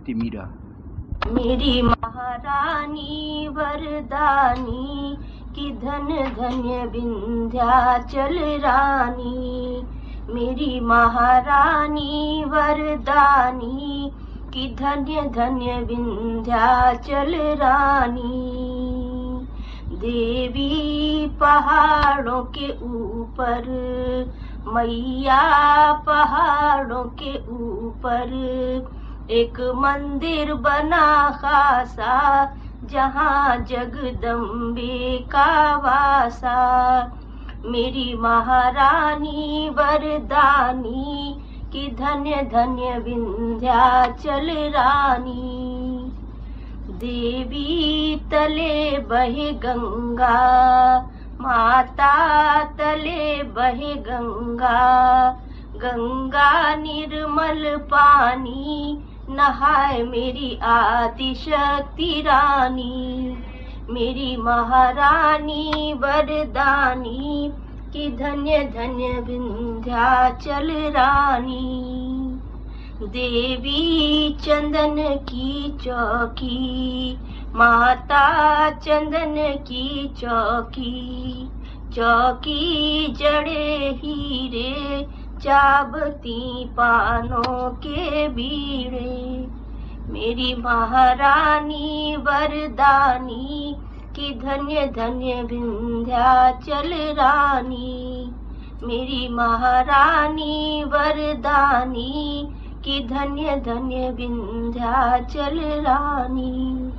श्रुति मीरा मेरी महारानी, वरदानी, कि धन धन्य विंध्याचल रानी। मेरी महारानी, वरदानी, कि धन्य धन्य विंध्याचल रानी। देवी पहाड़ों के ऊपर, मैया पहाड़ों के ऊपर एक मंदिर बना खासा, जहाँ जगदम्बे का वासा। मेरी महारानी वरदानी, कि धन्य धन्य विंध्याचल रानी। देवी तले बहे गंगा, माता तले बहे गंगा। गंगा निर्मल पानी नहाए मेरी आदि शक्ति रानी, मेरी महारानी वरदानी, कि धन्य धन्य विंध्याचल रानी। देवी चंदन की चौकी, माता चंदन की चौकी चौकी जड़े हीरे चाबती पानों के बीड़े, मेरी महारानी वरदानी, की धन्य धन्य विंध्याचल रानी। मेरी महारानी वरदानी, की धन्य धन्य विंध्याचल रानी।